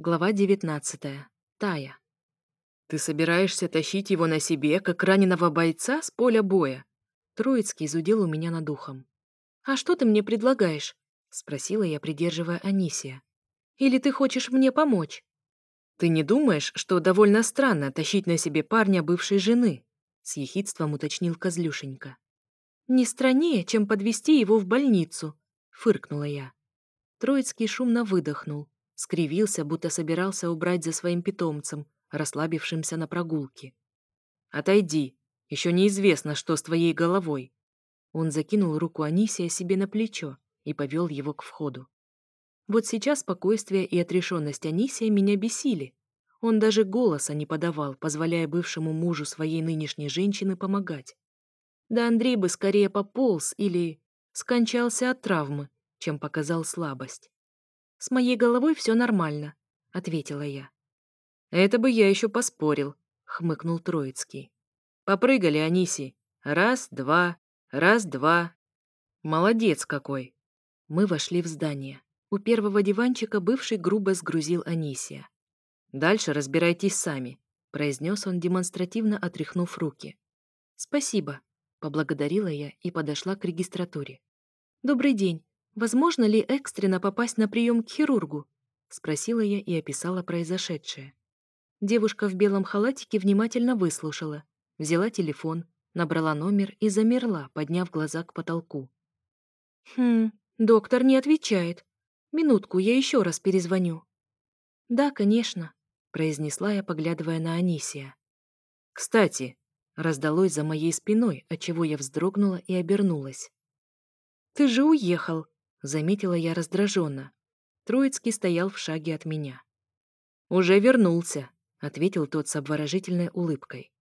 Глава 19. Тая. «Ты собираешься тащить его на себе, как раненого бойца с поля боя?» Троицкий изудил у меня над ухом. «А что ты мне предлагаешь?» — спросила я, придерживая Анисия. «Или ты хочешь мне помочь?» «Ты не думаешь, что довольно странно тащить на себе парня бывшей жены?» — с ехидством уточнил Козлюшенька. «Не страннее, чем подвести его в больницу», — фыркнула я. Троицкий шумно выдохнул, скривился, будто собирался убрать за своим питомцем, расслабившимся на прогулке. «Отойди, еще неизвестно, что с твоей головой». Он закинул руку Анисия себе на плечо и повел его к входу. Вот сейчас спокойствие и отрешенность Анисия меня бесили. Он даже голоса не подавал, позволяя бывшему мужу своей нынешней женщины помогать. Да Андрей бы скорее пополз или скончался от травмы, чем показал слабость. «С моей головой все нормально», — ответила я. «Это бы я еще поспорил», — хмыкнул Троицкий. «Попрыгали, Аниси. Раз, два, раз, два. Молодец какой!» Мы вошли в здание. У первого диванчика бывший грубо сгрузил Анисия. «Дальше разбирайтесь сами», — произнес он, демонстративно отряхнув руки. «Спасибо», — поблагодарила я и подошла к регистратуре. «Добрый день. «Возможно ли экстренно попасть на прием к хирургу?» — спросила я и описала произошедшее. Девушка в белом халатике внимательно выслушала, взяла телефон, набрала номер и замерла, подняв глаза к потолку. «Хм, доктор не отвечает. Минутку, я еще раз перезвоню». «Да, конечно», — произнесла я, поглядывая на Анисия. «Кстати», — раздалось за моей спиной, отчего я вздрогнула и обернулась. «Ты же уехал», Заметила я раздраженно. Троицкий стоял в шаге от меня. «Уже вернулся», — ответил тот с обворожительной улыбкой.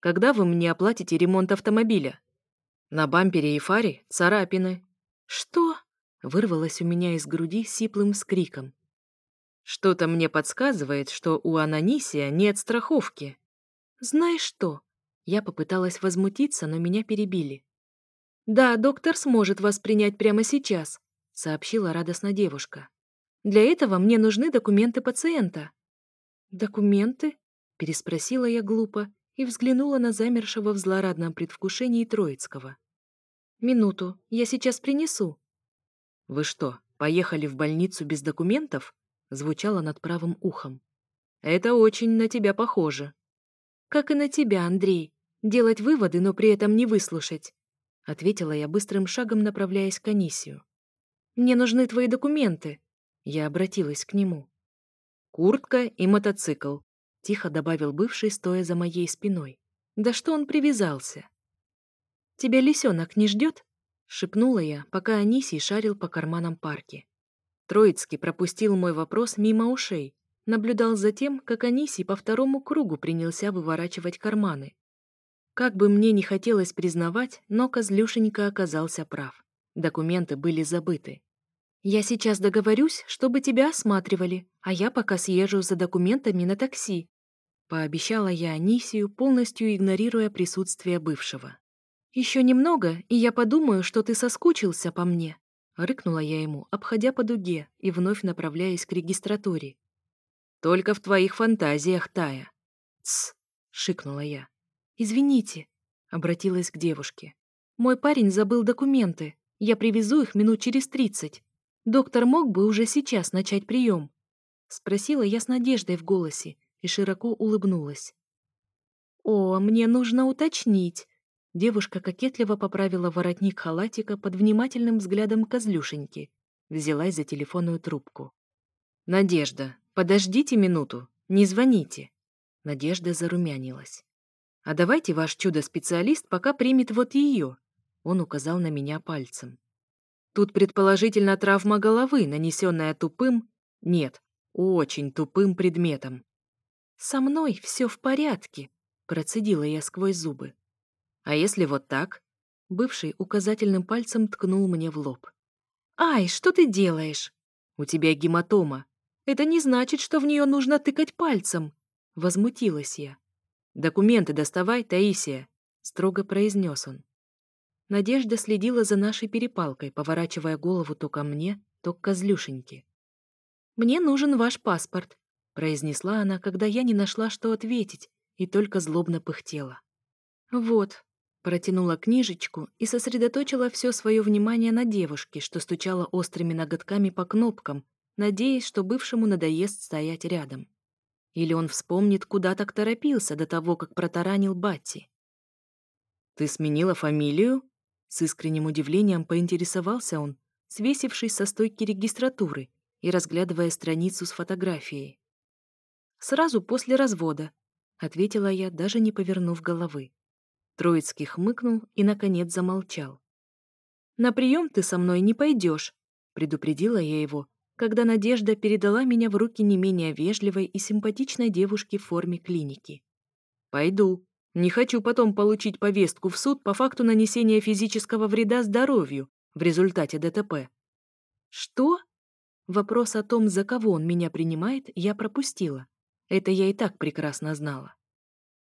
«Когда вы мне оплатите ремонт автомобиля?» «На бампере и фаре царапины». «Что?» — вырвалось у меня из груди сиплым скриком. «Что-то мне подсказывает, что у Ананисия нет страховки». «Знаешь что?» Я попыталась возмутиться, но меня перебили. «Да, доктор сможет вас принять прямо сейчас сообщила радостно девушка. «Для этого мне нужны документы пациента». «Документы?» — переспросила я глупо и взглянула на замершего в злорадном предвкушении Троицкого. «Минуту, я сейчас принесу». «Вы что, поехали в больницу без документов?» — звучало над правым ухом. «Это очень на тебя похоже». «Как и на тебя, Андрей. Делать выводы, но при этом не выслушать», — ответила я быстрым шагом, направляясь к Анисию. Мне нужны твои документы». Я обратилась к нему. «Куртка и мотоцикл», — тихо добавил бывший, стоя за моей спиной. «Да что он привязался?» «Тебя лисенок не ждет?» — шепнула я, пока Анисий шарил по карманам парки. Троицкий пропустил мой вопрос мимо ушей, наблюдал за тем, как Анисий по второму кругу принялся выворачивать карманы. Как бы мне не хотелось признавать, но Козлюшенька оказался прав. Документы были забыты. «Я сейчас договорюсь, чтобы тебя осматривали, а я пока съезжу за документами на такси», — пообещала я Анисию, полностью игнорируя присутствие бывшего. «Еще немного, и я подумаю, что ты соскучился по мне», — рыкнула я ему, обходя по дуге и вновь направляясь к регистратуре. «Только в твоих фантазиях, Тая!» «Тсс!» — шикнула я. «Извините», — обратилась к девушке. «Мой парень забыл документы. Я привезу их минут через тридцать. Доктор мог бы уже сейчас начать прием? Спросила я с надеждой в голосе и широко улыбнулась. «О, мне нужно уточнить!» Девушка кокетливо поправила воротник халатика под внимательным взглядом козлюшеньки. Взялась за телефонную трубку. «Надежда, подождите минуту, не звоните!» Надежда зарумянилась. «А давайте ваш чудо-специалист пока примет вот ее!» Он указал на меня пальцем. Тут предположительно травма головы, нанесенная тупым, нет, очень тупым предметом. «Со мной все в порядке», — процедила я сквозь зубы. «А если вот так?» Бывший указательным пальцем ткнул мне в лоб. «Ай, что ты делаешь?» «У тебя гематома. Это не значит, что в нее нужно тыкать пальцем!» Возмутилась я. «Документы доставай, Таисия!» Строго произнес он. Надежда следила за нашей перепалкой, поворачивая голову то ко мне, то к козлюшеньке. «Мне нужен ваш паспорт», — произнесла она, когда я не нашла, что ответить, и только злобно пыхтела. «Вот», — протянула книжечку и сосредоточила все свое внимание на девушке, что стучала острыми ноготками по кнопкам, надеясь, что бывшему надоест стоять рядом. Или он вспомнит, куда так торопился до того, как протаранил Батти. «Ты сменила фамилию?» С искренним удивлением поинтересовался он, свесившись со стойки регистратуры и разглядывая страницу с фотографией. «Сразу после развода», — ответила я, даже не повернув головы. Троицкий хмыкнул и, наконец, замолчал. «На прием ты со мной не пойдешь», — предупредила я его, когда Надежда передала меня в руки не менее вежливой и симпатичной девушке в форме клиники. «Пойду», не хочу потом получить повестку в суд по факту нанесения физического вреда здоровью в результате ДТП. Что? Вопрос о том, за кого он меня принимает, я пропустила. Это я и так прекрасно знала.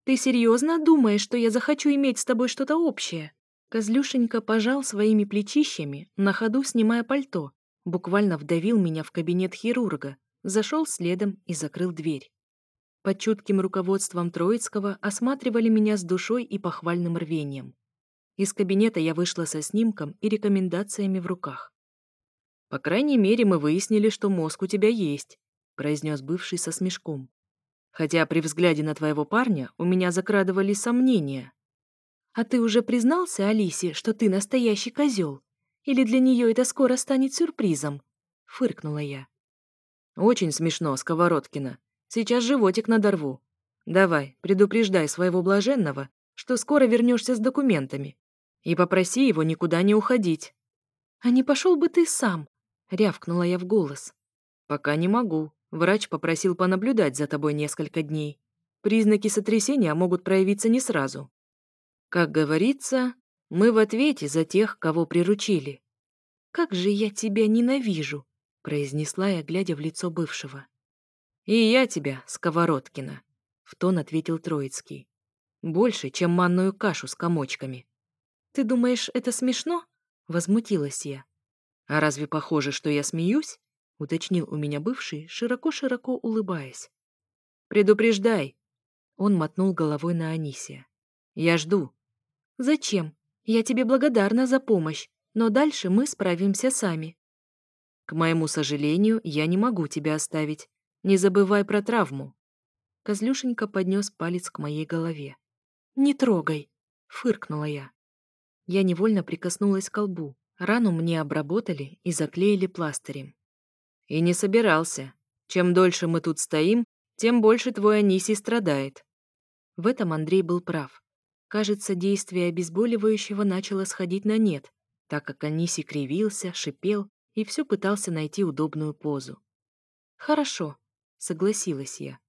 Ты серьезно думаешь, что я захочу иметь с тобой что-то общее? Козлюшенька пожал своими плечищами, на ходу снимая пальто, буквально вдавил меня в кабинет хирурга, зашел следом и закрыл дверь под чутким руководством Троицкого осматривали меня с душой и похвальным рвением. Из кабинета я вышла со снимком и рекомендациями в руках. «По крайней мере, мы выяснили, что мозг у тебя есть», — произнес бывший со смешком. «Хотя при взгляде на твоего парня у меня закрадывались сомнения». «А ты уже признался Алисе, что ты настоящий козел? Или для нее это скоро станет сюрпризом?» — фыркнула я. «Очень смешно, Сковородкина. Сейчас животик надорву. Давай, предупреждай своего блаженного, что скоро вернешься с документами. И попроси его никуда не уходить. А не пошел бы ты сам, рявкнула я в голос. Пока не могу. Врач попросил понаблюдать за тобой несколько дней. Признаки сотрясения могут проявиться не сразу. Как говорится, мы в ответе за тех, кого приручили. Как же я тебя ненавижу, произнесла я, глядя в лицо бывшего. «И я тебя, Сковородкина», — в тон ответил Троицкий. «Больше, чем манную кашу с комочками». «Ты думаешь, это смешно?» — возмутилась я. «А разве похоже, что я смеюсь?» — уточнил у меня бывший, широко-широко улыбаясь. «Предупреждай!» — он мотнул головой на Анисия. «Я жду». «Зачем? Я тебе благодарна за помощь, но дальше мы справимся сами». «К моему сожалению, я не могу тебя оставить. Не забывай про травму». Козлюшенька поднес палец к моей голове. «Не трогай!» — фыркнула я. Я невольно прикоснулась к лбу. Рану мне обработали и заклеили пластырем. «И не собирался. Чем дольше мы тут стоим, тем больше твой Анисий страдает». В этом Андрей был прав. Кажется, действие обезболивающего начало сходить на нет, так как Анисий кривился, шипел и все пытался найти удобную позу. «Хорошо», согласилась я.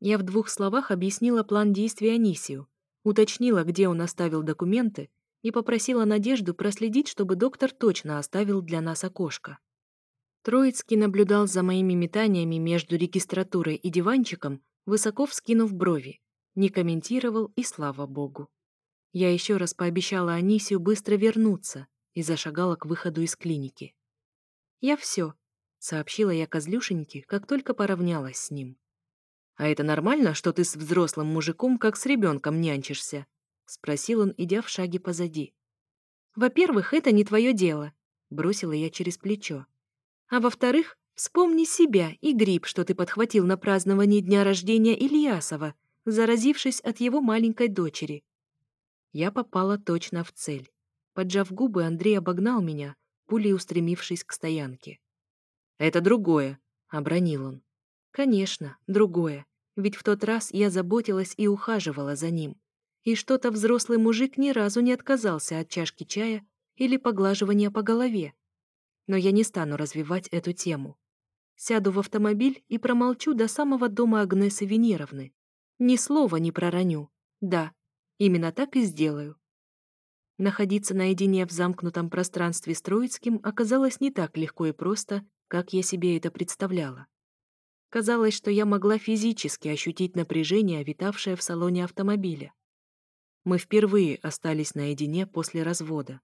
Я в двух словах объяснила план действий Анисию, уточнила, где он оставил документы, и попросила Надежду проследить, чтобы доктор точно оставил для нас окошко. Троицкий наблюдал за моими метаниями между регистратурой и диванчиком, высоко вскинув брови, не комментировал и слава богу. Я еще раз пообещала Анисию быстро вернуться и зашагала к выходу из клиники. Я все, — сообщила я козлюшеньке, как только поравнялась с ним. «А это нормально, что ты с взрослым мужиком как с ребенком нянчишься?» — спросил он, идя в шаге позади. «Во-первых, это не твое дело», — бросила я через плечо. «А во-вторых, вспомни себя и грипп, что ты подхватил на праздновании дня рождения Ильясова, заразившись от его маленькой дочери». Я попала точно в цель. Поджав губы, Андрей обогнал меня, пулей устремившись к стоянке. А «Это другое», — обронил он. «Конечно, другое. Ведь в тот раз я заботилась и ухаживала за ним. И что-то взрослый мужик ни разу не отказался от чашки чая или поглаживания по голове. Но я не стану развивать эту тему. Сяду в автомобиль и промолчу до самого дома Агнесы Венеровны. Ни слова не пророню. Да, именно так и сделаю. Находиться наедине в замкнутом пространстве с Троицким оказалось не так легко и просто, как я себе это представляла. Казалось, что я могла физически ощутить напряжение, витавшее в салоне автомобиля. Мы впервые остались наедине после развода.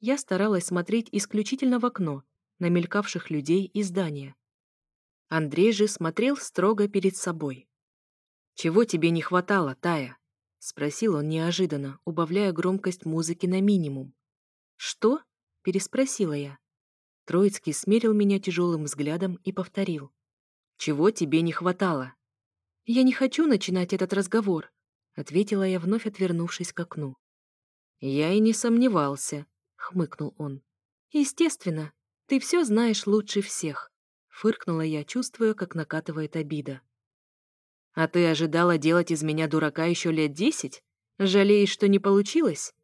Я старалась смотреть исключительно в окно, на мелькавших людей и здания. Андрей же смотрел строго перед собой. «Чего тебе не хватало, Тая?» — спросил он неожиданно, убавляя громкость музыки на минимум. «Что?» — переспросила я. Троицкий смерил меня тяжелым взглядом и повторил. «Чего тебе не хватало?» «Я не хочу начинать этот разговор», — ответила я, вновь отвернувшись к окну. «Я и не сомневался», — хмыкнул он. «Естественно, ты все знаешь лучше всех», — фыркнула я, чувствуя, как накатывает обида. «А ты ожидала делать из меня дурака еще лет десять? Жалеешь, что не получилось?»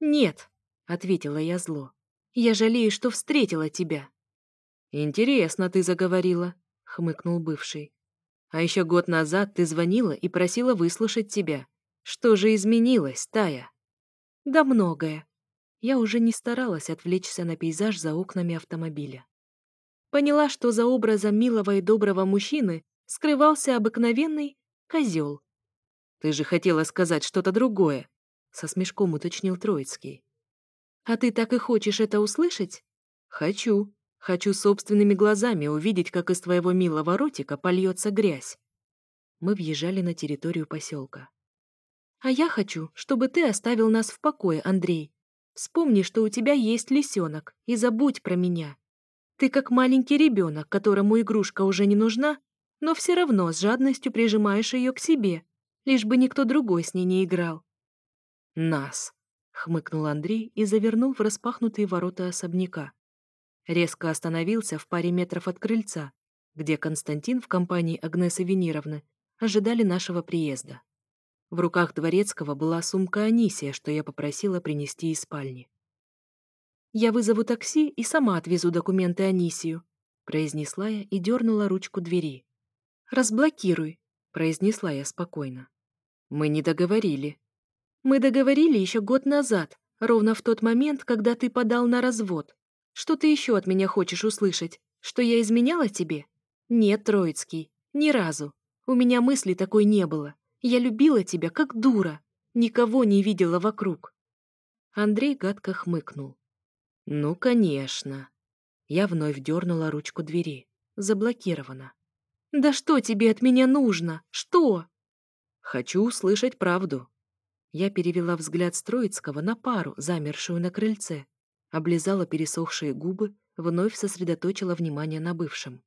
«Нет», — ответила я зло. Я жалею, что встретила тебя». «Интересно ты заговорила», — хмыкнул бывший. «А еще год назад ты звонила и просила выслушать тебя. Что же изменилось, Тая?» «Да многое». Я уже не старалась отвлечься на пейзаж за окнами автомобиля. Поняла, что за образом милого и доброго мужчины скрывался обыкновенный козел. «Ты же хотела сказать что-то другое», — со смешком уточнил Троицкий. А ты так и хочешь это услышать? Хочу. Хочу собственными глазами увидеть, как из твоего милого ротика польется грязь. Мы въезжали на территорию поселка. А я хочу, чтобы ты оставил нас в покое, Андрей. Вспомни, что у тебя есть лисенок, и забудь про меня. Ты как маленький ребенок, которому игрушка уже не нужна, но все равно с жадностью прижимаешь ее к себе, лишь бы никто другой с ней не играл. Нас хмыкнул Андрей и завернул в распахнутые ворота особняка. Резко остановился в паре метров от крыльца, где Константин в компании Агнесы Венеровны ожидали нашего приезда. В руках Дворецкого была сумка Анисия, что я попросила принести из спальни. «Я вызову такси и сама отвезу документы Анисию», произнесла я и дернула ручку двери. «Разблокируй», произнесла я спокойно. «Мы не договорили», мы договорили еще год назад, ровно в тот момент, когда ты подал на развод. Что ты еще от меня хочешь услышать? Что я изменяла тебе? Нет, Троицкий, ни разу. У меня мысли такой не было. Я любила тебя, как дура. Никого не видела вокруг. Андрей гадко хмыкнул. «Ну, конечно». Я вновь дернула ручку двери. Заблокирована. «Да что тебе от меня нужно? Что?» «Хочу услышать правду», я перевела взгляд Строицкого на пару, замершую на крыльце, облизала пересохшие губы, вновь сосредоточила внимание на бывшем.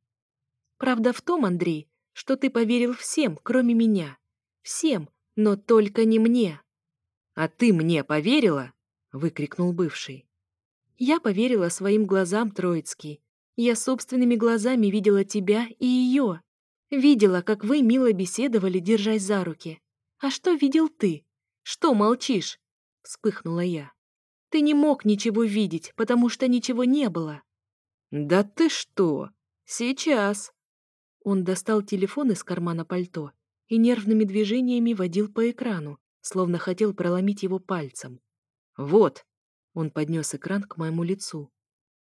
«Правда в том, Андрей, что ты поверил всем, кроме меня. Всем, но только не мне». «А ты мне поверила?» — выкрикнул бывший. «Я поверила своим глазам, Троицкий. Я собственными глазами видела тебя и ее. Видела, как вы мило беседовали, держась за руки. А что видел ты?» Что молчишь?» — вспыхнула я. «Ты не мог ничего видеть, потому что ничего не было». «Да ты что? Сейчас!» Он достал телефон из кармана пальто и нервными движениями водил по экрану, словно хотел проломить его пальцем. «Вот!» — он поднес экран к моему лицу.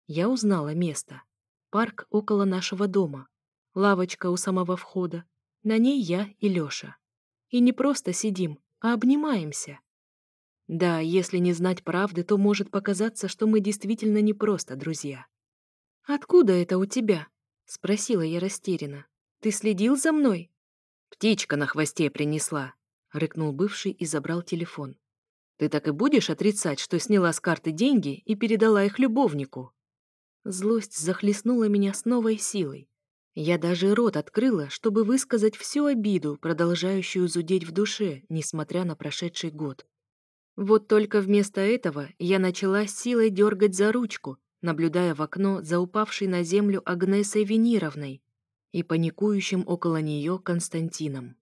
Я узнала место. Парк около нашего дома. Лавочка у самого входа. На ней я и Лёша. И не просто сидим, а обнимаемся. Да, если не знать правды, то может показаться, что мы действительно не просто друзья. «Откуда это у тебя?» — спросила я растерянно. «Ты следил за мной?» «Птичка на хвосте принесла», — рыкнул бывший и забрал телефон. «Ты так и будешь отрицать, что сняла с карты деньги и передала их любовнику?» Злость захлестнула меня с новой силой. Я даже рот открыла, чтобы высказать всю обиду, продолжающую зудеть в душе, несмотря на прошедший год. Вот только вместо этого я начала силой дергать за ручку, наблюдая в окно за упавшей на землю Агнесой Венировной и паникующим около нее Константином.